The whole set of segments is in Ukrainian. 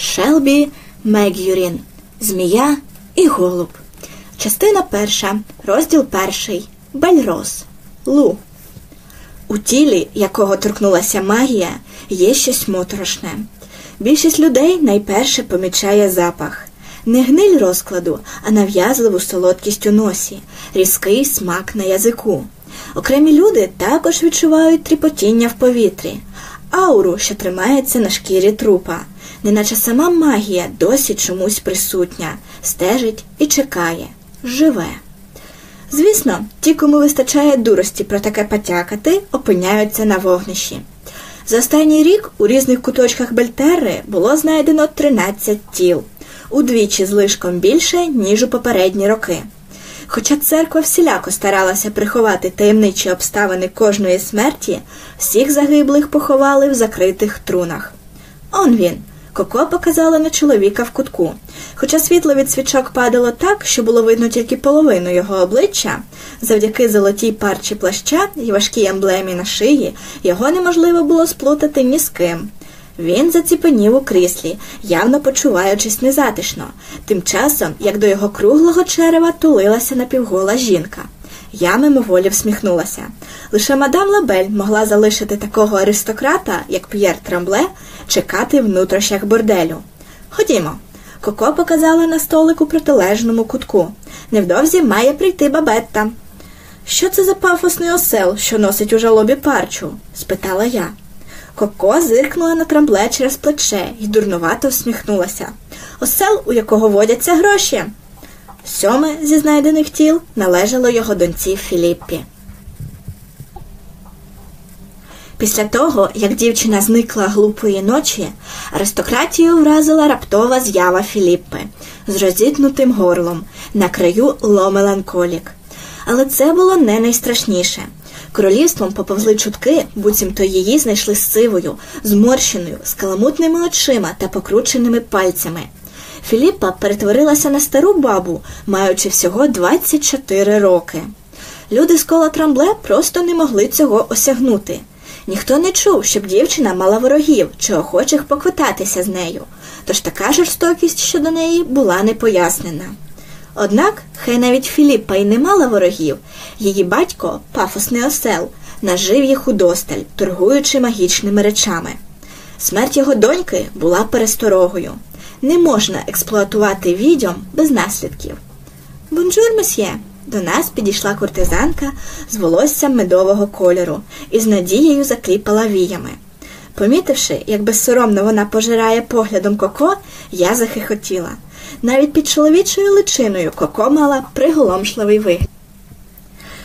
Шелбі Мегюрін Змія і Голуб. Частина перша, розділ перший. Бельрос. Лу. У тілі, якого торкнулася магія, є щось моторошне. Більшість людей найперше помічає запах. Не гниль розкладу, а нав'язливу солодкість у носі, різкий смак на язику. Окремі люди також відчувають тріпотіння в повітрі, ауру, що тримається на шкірі трупа, неначе сама магія досі чомусь присутня, стежить і чекає, живе. Звісно, ті, кому вистачає дурості про таке потякати, опиняються на вогнищі. За останній рік у різних куточках Бельтерри було знайдено 13 тіл, удвічі з лишком більше, ніж у попередні роки. Хоча церква всіляко старалася приховати таємничі обставини кожної смерті, всіх загиблих поховали в закритих трунах. Он він. Коко показала на чоловіка в кутку. Хоча світло від свічок падало так, що було видно тільки половину його обличчя, завдяки золотій парчі плаща і важкій емблемі на шиї його неможливо було сплутати ні з ким. Він заціпенів у кріслі, явно почуваючись незатишно, тим часом, як до його круглого черева тулилася напівгола жінка. Я мимоволі всміхнулася. Лише мадам Лабель могла залишити такого аристократа, як П'єр Трамбле, чекати в нутрощах борделю. Ходімо. Коко показала на столик у протилежному кутку. Невдовзі має прийти бабетта. Що це за пафосний осел, що носить у жалобі парчу? спитала я. Коко зиркнула на трамбле через плече і дурнувато всміхнулася. Осел, у якого водяться гроші. Сьоме зі знайдених тіл належало його доньці Філіппі. Після того, як дівчина зникла глупої ночі, аристократію вразила раптова з'ява Філіппи з розітнутим горлом на краю ломеланколік. Але це було не найстрашніше. Королівством поповзли чутки, буцімто її знайшли сивою, зморщеною, з каламутними очима та покрученими пальцями. Філіппа перетворилася на стару бабу, маючи всього 24 роки. Люди з кола Трамбле просто не могли цього осягнути. Ніхто не чув, щоб дівчина мала ворогів чи охочих поквитатися з нею, тож така жорстокість щодо неї була не пояснена. Однак, хай навіть Філіппа й не мала ворогів, її батько, пафосний осел, нажив їх удосталь, торгуючи магічними речами. Смерть його доньки була пересторогою. Не можна експлуатувати відьом без наслідків. Бонжур, месьє! До нас підійшла куртизанка з волоссям медового кольору і з надією закліпала віями. Помітивши, як безсоромно вона пожирає поглядом коко, я захихотіла. Навіть під чоловічою личиною коко мала приголомшливий вигляд.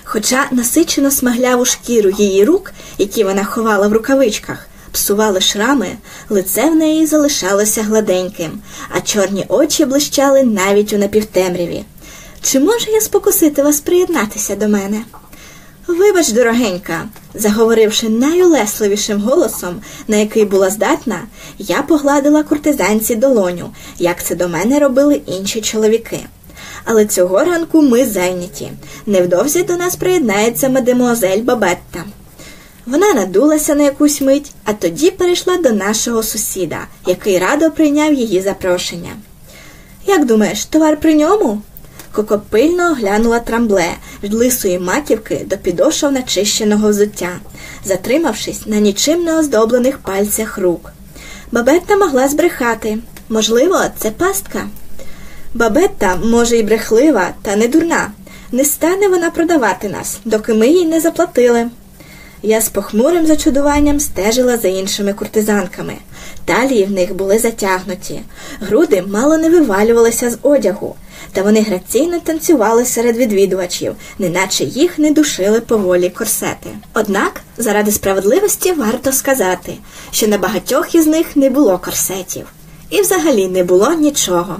Хоча насичено смагляву шкіру її рук, які вона ховала в рукавичках, псували шрами, лице в неї залишалося гладеньким, а чорні очі блищали навіть у напівтемряві. Чи можу я спокусити вас приєднатися до мене? Вибач, дорогенька, заговоривши найулесливішим голосом, на який була здатна, я погладила куртизанці долоню, як це до мене робили інші чоловіки. Але цього ранку ми зайняті. Невдовзі до нас приєднається мадемуазель Бабетта. Вона надулася на якусь мить, а тоді перейшла до нашого сусіда, який радо прийняв її запрошення. Як думаєш, товар при ньому? Коко пильно оглянула трамбле від лисої маківки до підошов начищеного взуття, затримавшись на нічим не оздоблених пальцях рук. Бабетта могла збрехати. Можливо, це пастка. Бабетта, може, і брехлива, та не дурна. Не стане вона продавати нас, доки ми їй не заплатили. Я з похмурим зачудуванням стежила за іншими куртизанками. Талії в них були затягнуті, груди мало не вивалювалися з одягу, та вони граційно танцювали серед відвідувачів, неначе їх не душили поволі корсети. Однак, заради справедливості варто сказати, що на багатьох із них не було корсетів, і взагалі не було нічого.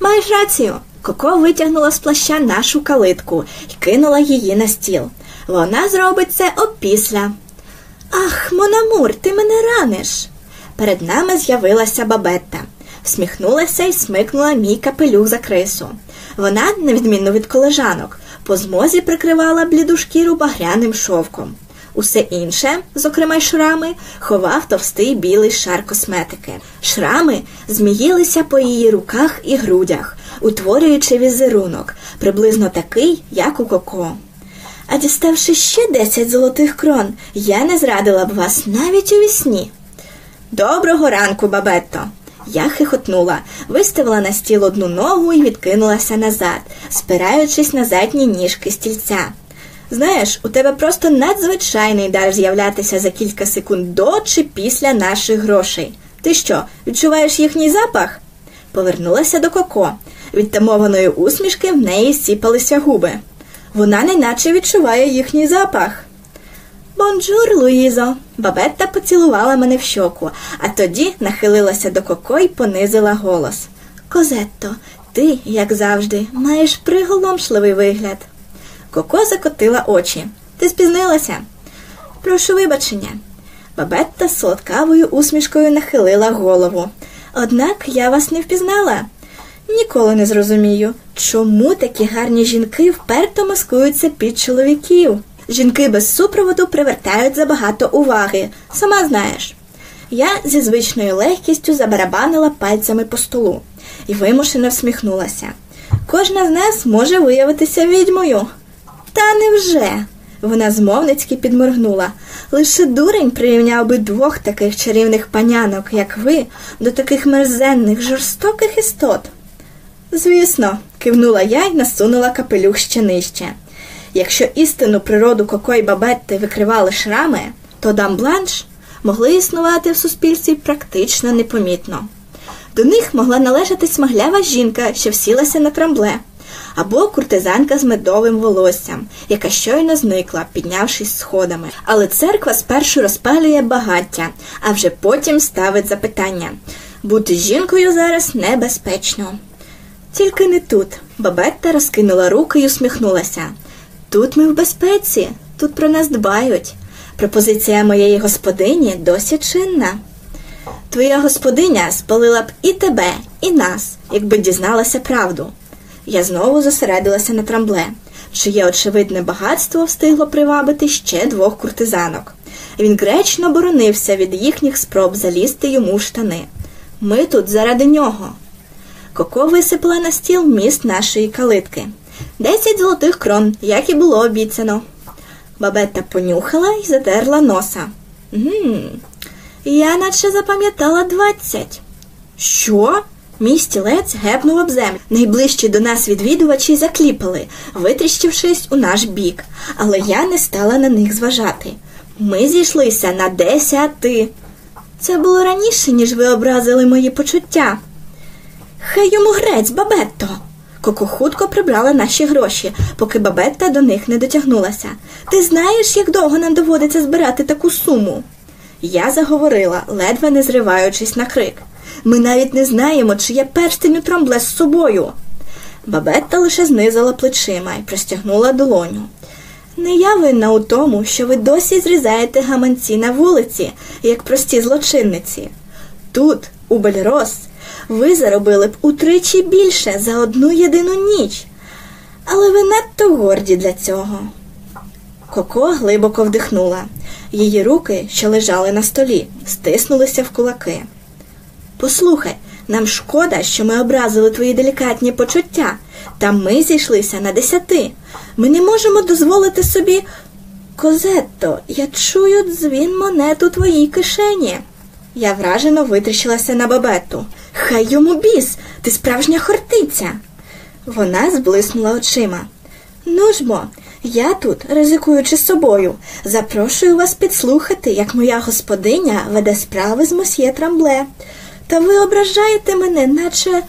Маєш рацію. Коко витягнула з плаща нашу калитку і кинула її на стіл. Вона зробить це опісля. Ах, Монамур, ти мене раниш. Перед нами з'явилася бабетта, всміхнулася і смикнула мій капелюх за крису. Вона, на відміну від колежанок, по змозі прикривала бліду шкіру багряним шовком. Усе інше, зокрема й шрами, ховав товстий білий шар косметики. Шрами зміїлися по її руках і грудях, утворюючи візерунок, приблизно такий, як у коко. А діставши ще десять золотих крон, я не зрадила б вас навіть у вісні. Доброго ранку, бабетто. Я хихотнула, виставила на стіл одну ногу і відкинулася назад, спираючись на задні ніжки стільця. Знаєш, у тебе просто надзвичайний дар з'являтися за кілька секунд до чи після наших грошей. Ти що, відчуваєш їхній запах? Повернулася до Коко. Від тамованої усмішки в неї сіпалися губи. Вона неначе відчуває їхній запах. Бонжур, Луїзо. Бабетта поцілувала мене в щоку, а тоді нахилилася до Коко і понизила голос. Козетто, ти, як завжди, маєш приголомшливий вигляд. Коко закотила очі. Ти спізнилася? Прошу вибачення. Бабетта з солодкавою усмішкою нахилила голову. Однак я вас не впізнала. Ніколи не зрозумію, чому такі гарні жінки вперто маскуються під чоловіків. Жінки без супроводу привертають забагато уваги, сама знаєш. Я зі звичною легкістю забарабанила пальцями по столу і вимушено всміхнулася. Кожна з нас може виявитися відьмою. Та невже? Вона змовницьки підморгнула. Лише дурень прирівняв би двох таких чарівних панянок, як ви, до таких мерзенних, жорстоких істот. Звісно, кивнула я й насунула капелюх ще нижче. Якщо істинну природу Коко й Бабетти викривали шрами, то дамбланш могли існувати в суспільстві практично непомітно. До них могла належати смаглява жінка, що всілася на трамбле, або куртизанка з медовим волоссям, яка щойно зникла, піднявшись сходами. Але церква спершу розпалює багаття, а вже потім ставить запитання бути жінкою зараз небезпечно. Тільки не тут. Бабетта розкинула руки й усміхнулася. Тут ми в безпеці, тут про нас дбають. Пропозиція моєї господині досі чинна. Твоя господиня спалила б і тебе, і нас, якби дізналася правду. Я знову зосередилася на трамбле, чиє очевидне багатство встигло привабити ще двох куртизанок. Він гречно боронився від їхніх спроб залізти йому в штани. Ми тут заради нього. Коко висипала на стіл міст нашої калитки. Десять золотих крон, як і було обіцяно. Бабетта понюхала і затерла носа. «Гм, Я наче запам'ятала двадцять. Що? Мій стілець гепнув об землю. Найближчі до нас відвідувачі закліпали, витріщившись у наш бік, але я не стала на них зважати. Ми зійшлися на десяти. Це було раніше, ніж ви образили мої почуття. Хай йому грець, бабетто. Коко хутко прибрала наші гроші, поки бабетта до них не дотягнулася. Ти знаєш, як довго нам доводиться збирати таку суму? Я заговорила, ледве не зриваючись на крик. Ми навіть не знаємо, чи є перстень у трамбле з собою. Бабетта лише знизила плечима і простягнула долоню. Не я винна у тому, що ви досі зрізаєте гаманці на вулиці, як прості злочинниці. Тут, у Бельрос, ви заробили б утричі більше за одну єдину ніч. Але ви надто горді для цього. Коко глибоко вдихнула. Її руки, що лежали на столі, стиснулися в кулаки. Послухай, нам шкода, що ми образили твої делікатні почуття, та ми зійшлися на десяти. Ми не можемо дозволити собі. Козетто, я чую дзвін монет у твоїй кишені. Я вражено витріщилася на бабетту. Хай йому біс, ти справжня хортиця. Вона зблиснула очима. Ну ж бо, я тут, ризикуючи собою, запрошую вас підслухати, як моя господиня веде справи з мосьє Трамбле. Та ви ображаєте мене, наче.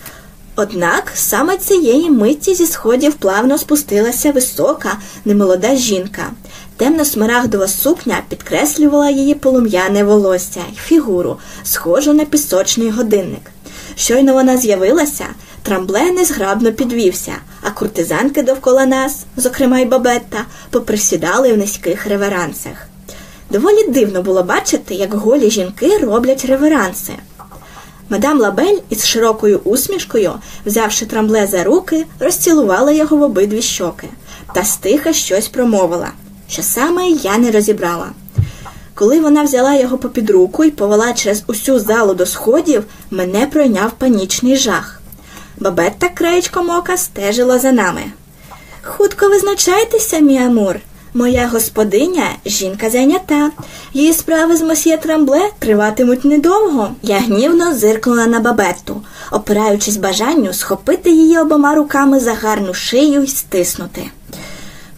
Однак саме цієї миті зі сходів плавно спустилася висока, немолода жінка. Темно смарагдова сукня підкреслювала її полум'яне волосся й фігуру, схожу на пісочний годинник. Щойно вона з'явилася, трамбле незграбно підвівся, а куртизанки довкола нас, зокрема й бабетта, поприсідали в низьких реверансах. Доволі дивно було бачити, як голі жінки роблять реверанси. Мадам Лабель із широкою усмішкою, взявши трамбле за руки, розцілувала його в обидві щоки та стиха щось промовила. Що саме я не розібрала. Коли вона взяла його попід руку і повела через усю залу до сходів, мене пройняв панічний жах. Бабетта краєчком ока стежила за нами. Хутко визначайтеся, мій Амур. Моя господиня жінка зайнята. Її справи з мосьє Трамбле триватимуть недовго. Я гнівно зиркнула на бабетту, опираючись бажанню схопити її обома руками за гарну шию і стиснути.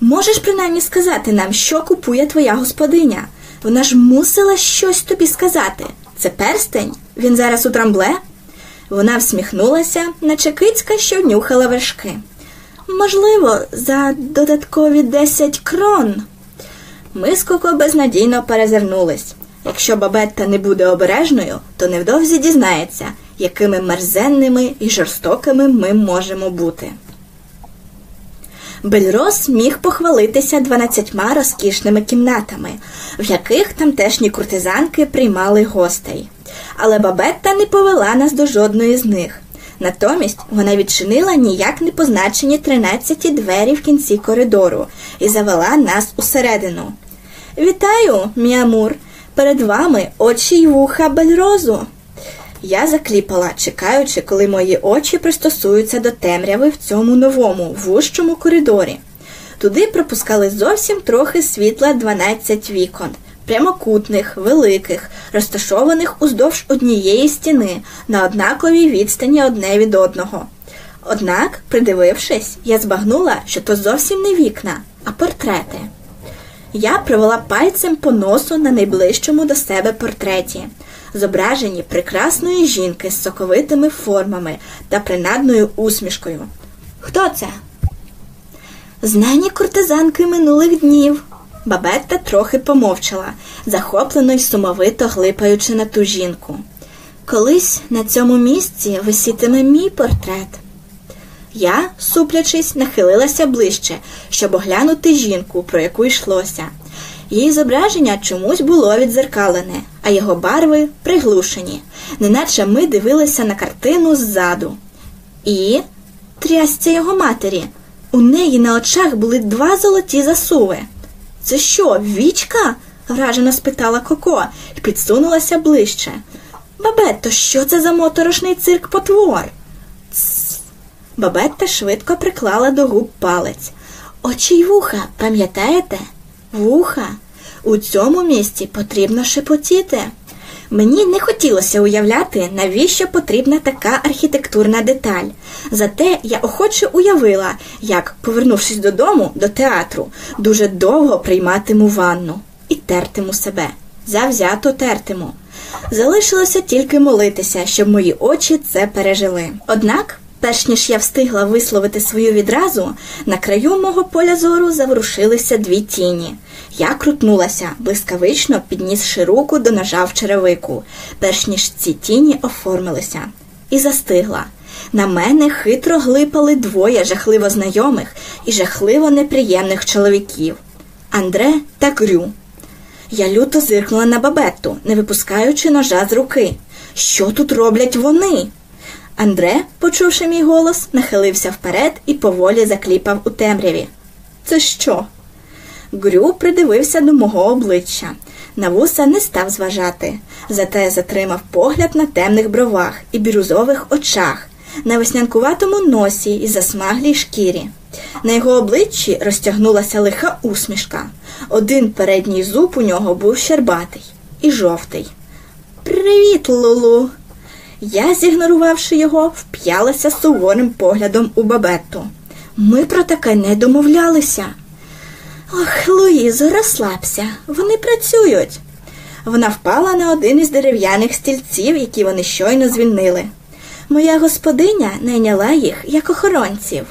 Можеш принаймні сказати нам, що купує твоя господиня? Вона ж мусила щось тобі сказати. Це перстень? Він зараз у трамбле? Вона всміхнулася, наче кицька, що нюхала вершки. Можливо, за додаткові десять крон. Ми з Коко безнадійно перезирнулись. Якщо бабетта не буде обережною, то невдовзі дізнається, якими мерзенними і жорстокими ми можемо бути. Бельрос міг похвалитися дванадцятьма розкішними кімнатами, в яких тамтешні куртизанки приймали гостей. Але бабетта не повела нас до жодної з них. Натомість вона відчинила ніяк не позначені тринадцяті двері в кінці коридору і завела нас усередину. Вітаю, мій Амур! Перед вами очі й вуха Бельрозу. Я закліпала, чекаючи, коли мої очі пристосуються до темряви в цьому новому, вужчому коридорі. Туди пропускали зовсім трохи світла 12 вікон, прямокутних, великих, розташованих уздовж однієї стіни на однаковій відстані одне від одного. Однак, придивившись, я збагнула, що то зовсім не вікна, а портрети. Я провела пальцем по носу на найближчому до себе портреті, зображені прекрасної жінки з соковитими формами та принадною усмішкою. Хто це? Знані куртизанки минулих днів. Бабетта трохи помовчала, захоплено й сумовито глипаючи на ту жінку. Колись на цьому місці висітиме мій портрет. Я, суплячись, нахилилася ближче, щоб оглянути жінку, про яку йшлося. Її зображення чомусь було відзеркалене, а його барви приглушені, неначе ми дивилися на картину ззаду. І трясця його матері. У неї на очах були два золоті засуви. Це що, вічка? вражено спитала Коко і підсунулася ближче. Бабетто, що це за моторошний цирк потвор? Бабетта швидко приклала до губ палець. Очі й вуха, пам'ятаєте? Вуха. У цьому місці потрібно шепотіти. Мені не хотілося уявляти, навіщо потрібна така архітектурна деталь. Зате я охоче уявила, як, повернувшись додому, до театру, дуже довго прийматиму ванну і тертиму себе. Завзято тертиму. Залишилося тільки молитися, щоб мої очі це пережили. Однак, перш ніж я встигла висловити свою відразу, на краю мого поля зору заворушилися дві тіні. Я крутнулася, блискавично піднісши руку до ножа в черевику, перш ніж ці тіні оформилися, і застигла. На мене хитро глипали двоє жахливо знайомих і жахливо неприємних чоловіків Андре та Грю. Я люто зиркнула на бабетту, не випускаючи ножа з руки. Що тут роблять вони? Андре, почувши мій голос, нахилився вперед і поволі закліпав у темряві. Це що? Грю придивився до мого обличчя. На вуса не став зважати, зате затримав погляд на темних бровах і бірюзових очах, на веснянкуватому носі і засмаглій шкірі. На його обличчі розтягнулася лиха усмішка. Один передній зуб у нього був щербатий і жовтий. Привіт, Лулу! Я, зігнорувавши його, вп'ялася суворим поглядом у бабетту. Ми про таке не домовлялися. Ох, Луїзо, розслабся, вони працюють. Вона впала на один із дерев'яних стільців, які вони щойно звільнили. Моя господиня найняла їх як охоронців.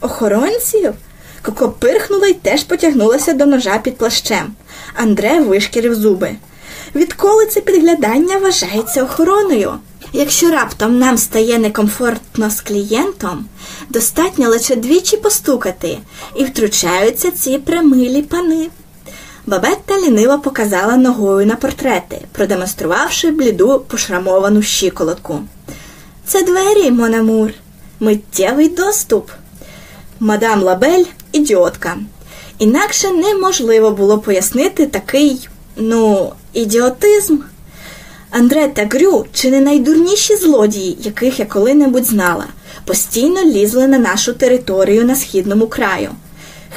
Охоронців? Коко пирхнула й теж потягнулася до ножа під плащем. Андре вишкірив зуби. Відколи це підглядання вважається охороною? Якщо раптом нам стає некомфортно з клієнтом, достатньо лише двічі постукати, і втручаються ці примилі пани. Бабетта ліниво показала ногою на портрети, продемонструвавши бліду пошрамовану щиколотку. Це двері, Монамур, миттєвий доступ. Мадам Лабель ідіотка. Інакше неможливо було пояснити такий, ну, ідіотизм. Андре та Грю, чи не найдурніші злодії, яких я коли-небудь знала, постійно лізли на нашу територію на східному краю.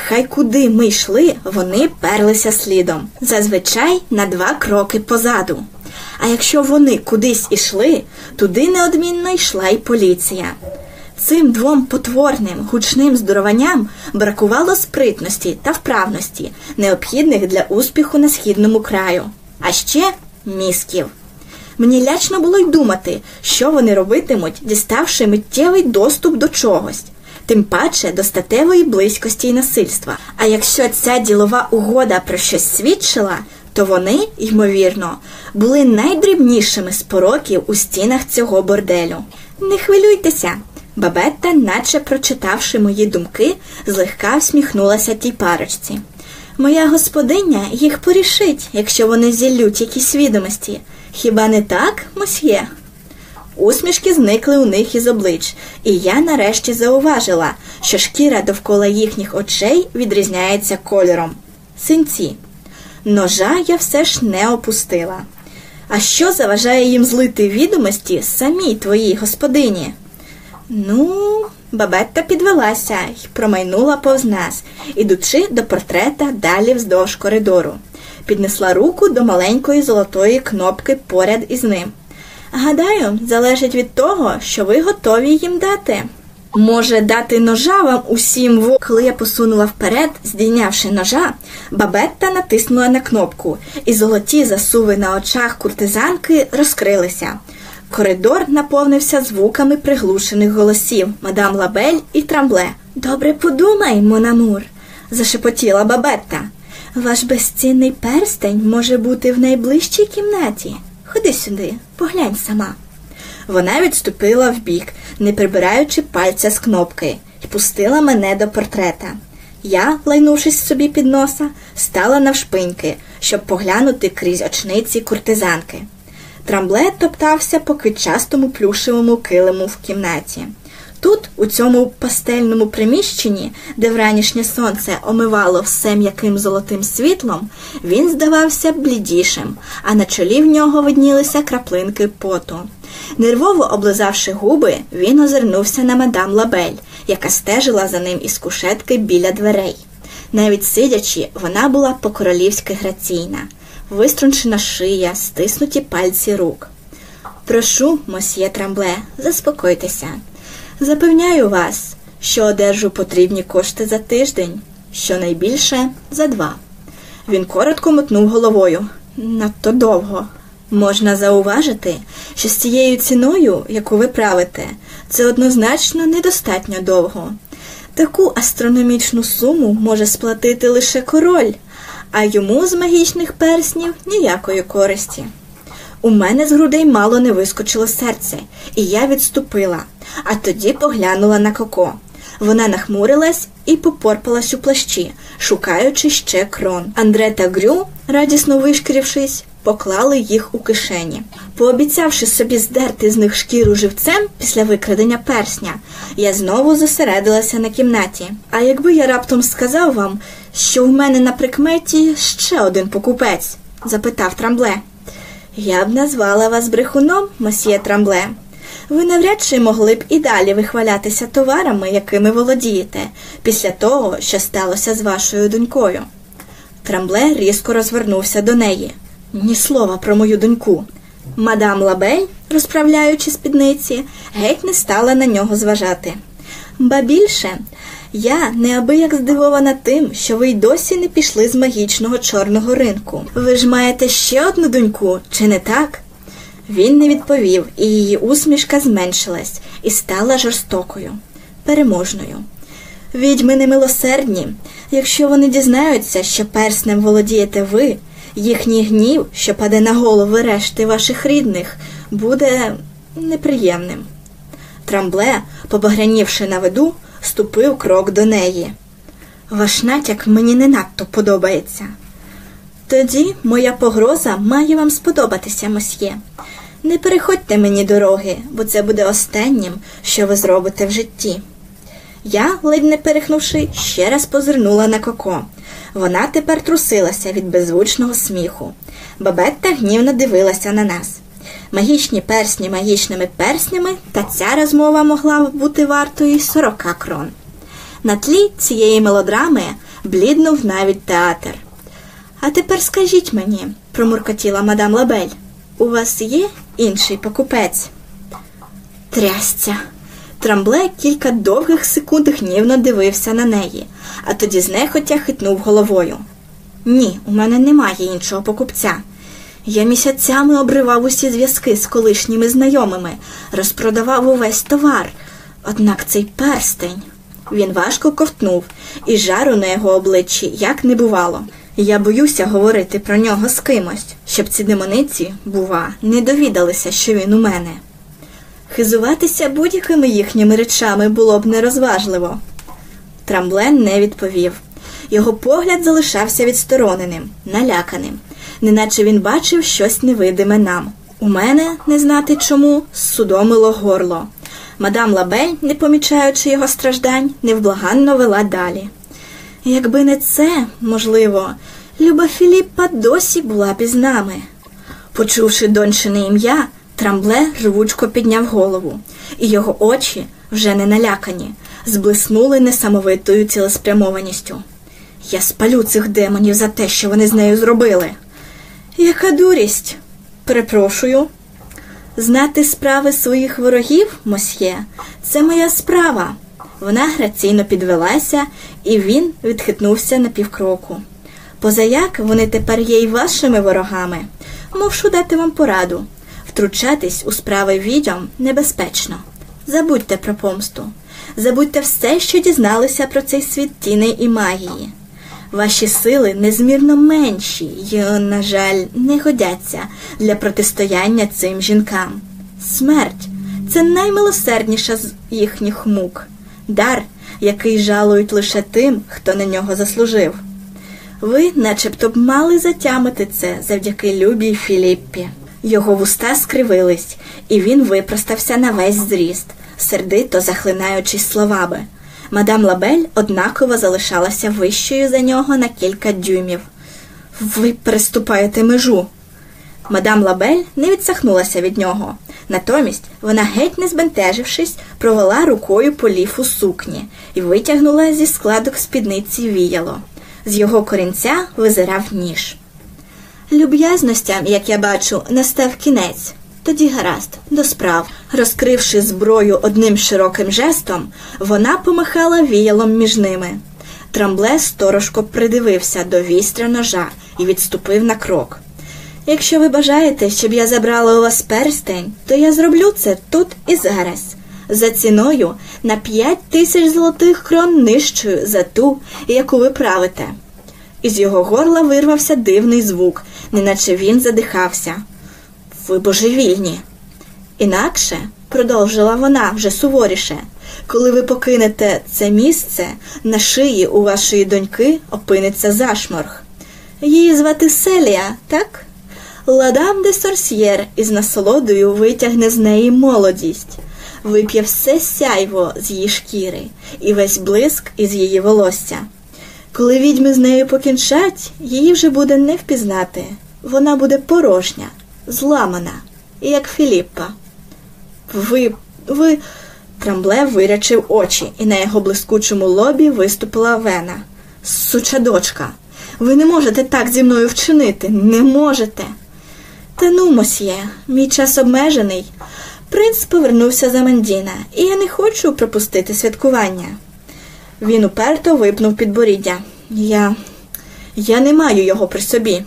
Хай куди ми йшли, вони перлися слідом, зазвичай на два кроки позаду. А якщо вони кудись ішли, туди неодмінно йшла й поліція. Цим двом потворним гучним здорованням бракувало спритності та вправності, необхідних для успіху на східному краю, а ще мізків. Мені лячно було й думати, що вони робитимуть, діставши миттєвий доступ до чогось, тим паче до статевої близькості й насильства. А якщо ця ділова угода про щось свідчила, то вони, ймовірно, були найдрібнішими з пороків у стінах цього борделю. Не хвилюйтеся. Бабетта, наче прочитавши мої думки, злегка всміхнулася тій парочці. Моя господиня їх порішить, якщо вони зіллють якісь відомості. Хіба не так, мосьє? Усмішки зникли у них із облич, і я нарешті зауважила, що шкіра довкола їхніх очей відрізняється кольором. Синці. Ножа я все ж не опустила. А що заважає їм злити відомості самій твоїй господині? Ну, бабетта підвелася й промайнула повз нас, ідучи до портрета далі вздовж коридору. Піднесла руку до маленької золотої кнопки поряд із ним. Гадаю, залежить від того, що ви готові їм дати. Може, дати ножа вам усім в коли я посунула вперед, здійнявши ножа, бабетта натиснула на кнопку, і золоті засуви на очах куртизанки розкрилися. Коридор наповнився звуками приглушених голосів мадам Лабель і трамбле. Добре подумай, Монамур, зашепотіла бабетта. Ваш безцінний перстень може бути в найближчій кімнаті. Ходи сюди, поглянь сама. Вона відступила вбік, не прибираючи пальця з кнопки, і пустила мене до портрета. Я, лайнувшись собі під носа, стала навшпиньки, щоб поглянути крізь очниці куртизанки. Трамблет топтався по квітчастому плюшевому килиму в кімнаті. Тут, у цьому пастельному приміщенні, де вранішнє сонце омивало все м'яким золотим світлом, він здавався блідішим, а на чолі в нього виднілися краплинки поту. Нервово облизавши губи, він озирнувся на мадам Лабель, яка стежила за ним із кушетки біля дверей. Навіть сидячи, вона була по-королівськи граційна, виструнчена шия, стиснуті пальці рук. Прошу, мосьє Трамбле, заспокойтеся. Запевняю вас, що одержу потрібні кошти за тиждень, щонайбільше за два. Він коротко мотнув головою. Надто довго. Можна зауважити, що з цією ціною, яку ви правите, це однозначно недостатньо довго. Таку астрономічну суму може сплатити лише король, а йому з магічних перснів ніякої користі. У мене з грудей мало не вискочило серце, і я відступила, а тоді поглянула на коко. Вона нахмурилась і попорпалась у плащі, шукаючи ще крон. Андре та Грю, радісно вишкірившись, поклали їх у кишені. Пообіцявши собі здерти з них шкіру живцем після викрадення персня, я знову зосередилася на кімнаті. А якби я раптом сказав вам, що в мене на прикметі ще один покупець? запитав трамбле. Я б назвала вас брехуном, мосьє Трамбле. Ви навряд чи могли б і далі вихвалятися товарами, якими володієте, після того, що сталося з вашою донькою. Трамбле різко розвернувся до неї. Ні слова про мою доньку. Мадам Лабель, розправляючи спідниці, геть не стала на нього зважати. Ба більше, я неабияк здивована тим, що ви й досі не пішли з магічного чорного ринку. Ви ж маєте ще одну доньку, чи не так? Він не відповів, і її усмішка зменшилась і стала жорстокою, переможною. Відьми немилосердні. Якщо вони дізнаються, що перснем володієте ви, їхній гнів, що паде на голови решти ваших рідних, буде неприємним. Трамбле, побагрянівши на виду, ступив крок до неї. Ваш натяк мені не надто подобається. Тоді моя погроза має вам сподобатися, мосьє. Не переходьте мені дороги, бо це буде останнім, що ви зробите в житті. Я, ледь не перехнувши, ще раз позирнула на коко. Вона тепер трусилася від беззвучного сміху. Бабетта гнівно дивилася на нас. Магічні персні магічними перснями, та ця розмова могла бути вартою й сорока крон. На тлі цієї мелодрами бліднув навіть театр. А тепер скажіть мені, промуркотіла мадам Лабель, у вас є інший покупець? Трясця. Трамбле кілька довгих секунд гнівно дивився на неї, а тоді знехотя хитнув головою. Ні, у мене немає іншого покупця. Я місяцями обривав усі зв'язки з колишніми знайомими, розпродавав увесь товар. Однак цей перстень. Він важко ковтнув, і жару на його обличчі як не бувало. Я боюся говорити про нього з кимось, щоб ці демониці, бува, не довідалися, що він у мене. Хизуватися будь-якими їхніми речами було б нерозважливо. Трамблен не відповів. Його погляд залишався відстороненим, наляканим, неначе він бачив щось невидиме нам. У мене, не знати чому, судомило горло. Мадам Лабель, не помічаючи його страждань, невблаганно вела далі. Якби не це, можливо, Люба Філіппа досі була б із нами. Почувши дончине ім'я, Трамбле рвучко підняв голову, і його очі, вже не налякані, зблиснули несамовитою цілеспрямованістю. Я спалю цих демонів за те, що вони з нею зробили. Яка дурість? Перепрошую. Знати справи своїх ворогів, мосьє, це моя справа. Вона граційно підвелася, і він відхитнувся на півкроку. Позаяк вони тепер є й вашими ворогами. Мовшу дати вам пораду. Втручатись у справи відьом небезпечно. Забудьте про помсту. Забудьте все, що дізналися про цей світ тіней і магії. Ваші сили незмірно менші й, на жаль, не годяться для протистояння цим жінкам. Смерть це наймилосердніша з їхніх мук, дар, який жалують лише тим, хто на нього заслужив. Ви, начебто б, мали затямити це завдяки любій Філіппі. Його вуста скривились, і він випростався на весь зріст, сердито захлинаючись словами. Мадам Лабель однаково залишалася вищою за нього на кілька дюймів. Ви переступаєте межу. Мадам Лабель не відсахнулася від нього. Натомість вона, геть не збентежившись, провела рукою по ліфу сукні і витягнула зі складок спідниці віяло. З його корінця визирав ніж. Люб'язностям, як я бачу, настав кінець. Тоді гаразд, до справ. Розкривши зброю одним широким жестом, вона помахала віялом між ними. Трамбле сторожко придивився до вістря ножа і відступив на крок. Якщо ви бажаєте, щоб я забрала у вас перстень, то я зроблю це тут і зараз, за ціною на п'ять тисяч золотих крон нижчою за ту, яку ви правите. Із його горла вирвався дивний звук, неначе він задихався. Ви божевільні. Інакше, продовжила вона вже суворіше, коли ви покинете це місце, на шиї у вашої доньки опиниться зашморг. Її звати Селія, так? Ладам де Сорсьєр із насолодою витягне з неї молодість, вип'є все сяйво з її шкіри і весь блиск із її волосся. Коли відьми з нею покінчать, її вже буде не впізнати. Вона буде порожня, зламана, як Філіппа. Ви, ви. Трамбле вирячив очі, і на його блискучому лобі виступила вена. Суча дочка, ви не можете так зі мною вчинити, не можете. Та ну, мосьє, мій час обмежений. Принц повернувся за Мандіна, і я не хочу пропустити святкування. Він уперто випнув підборіддя. Я. Я не маю його при собі.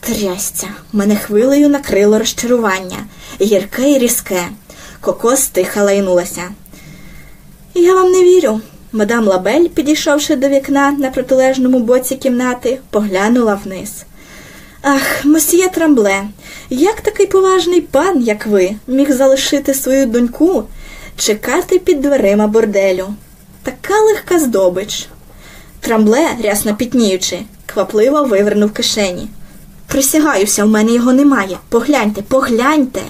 Трясця, мене хвилею накрило розчарування, гірке і різке. Коко стиха лайнулася. Я вам не вірю. Мадам Лабель, підійшовши до вікна на протилежному боці кімнати, поглянула вниз. Ах, мосьє Трамбле, як такий поважний пан, як ви, міг залишити свою доньку, чекати під дверима борделю? Така легка здобич. Трамбле, рясно пітніючи, квапливо вивернув кишені. Присягаюся, у мене його немає. Погляньте, погляньте.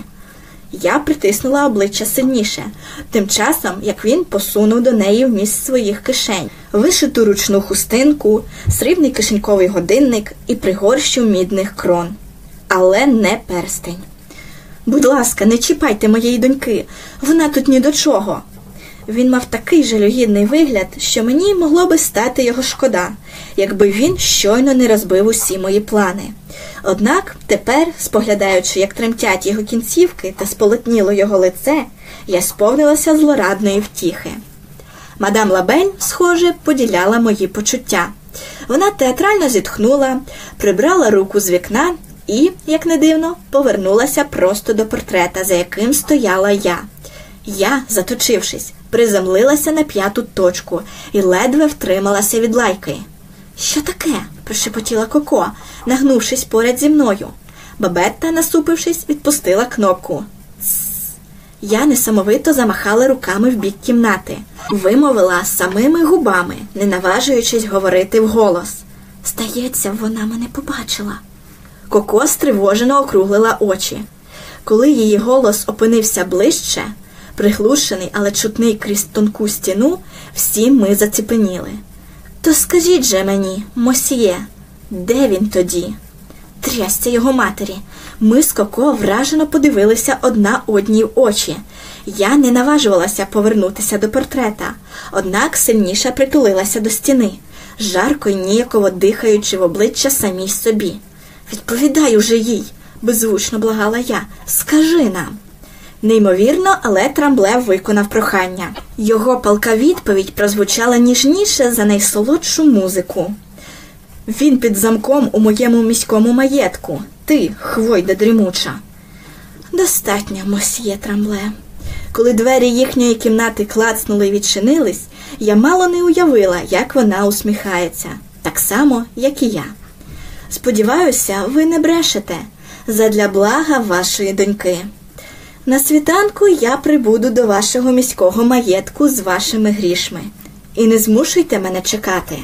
Я притиснула обличчя сильніше, тим часом як він посунув до неї вміст своїх кишень, вишиту ручну хустинку, срібний кишеньковий годинник і пригорщу мідних крон. Але не перстень. Будь ласка, не чіпайте моєї доньки, вона тут ні до чого. Він мав такий жалюгідний вигляд, що мені могло би стати його шкода, якби він щойно не розбив усі мої плани. Однак тепер, споглядаючи, як тремтять його кінцівки та сполотніло його лице, я сповнилася злорадної втіхи. Мадам Лабель, схоже, поділяла мої почуття. Вона театрально зітхнула, прибрала руку з вікна і, як не дивно, повернулася просто до портрета, за яким стояла я. Я, заточившись, приземлилася на п'яту точку і ледве втрималася від лайки. Що таке? прошепотіла Коко, нагнувшись поряд зі мною. Бабетта, насупившись, відпустила кнопку. Я несамовито замахала руками в бік кімнати, вимовила самими губами, не наважуючись говорити вголос. Здається, вона мене побачила. Коко стривожено округлила очі. Коли її голос опинився ближче, приглушений, але чутний крізь тонку стіну, всі ми заціпеніли. То скажіть же мені, мосьє, де він тоді? Трясця його матері. Ми з Коко вражено подивилися одна одній в очі. Я не наважувалася повернутися до портрета, однак сильніше притулилася до стіни, жарко й ніяково дихаючи в обличчя самій собі. Відповідай уже їй, беззвучно благала я. Скажи нам. Неймовірно, але Трамбле виконав прохання. Його палка відповідь прозвучала ніжніше за найсолодшу музику. Він під замком у моєму міському маєтку. Ти, хвойда дрімуча. Достатньо, мосьє Трамбле. Коли двері їхньої кімнати клацнули і відчинились, я мало не уявила, як вона усміхається, так само, як і я. Сподіваюся, ви не брешете задля блага вашої доньки. На світанку я прибуду до вашого міського маєтку з вашими грішми. І не змушуйте мене чекати.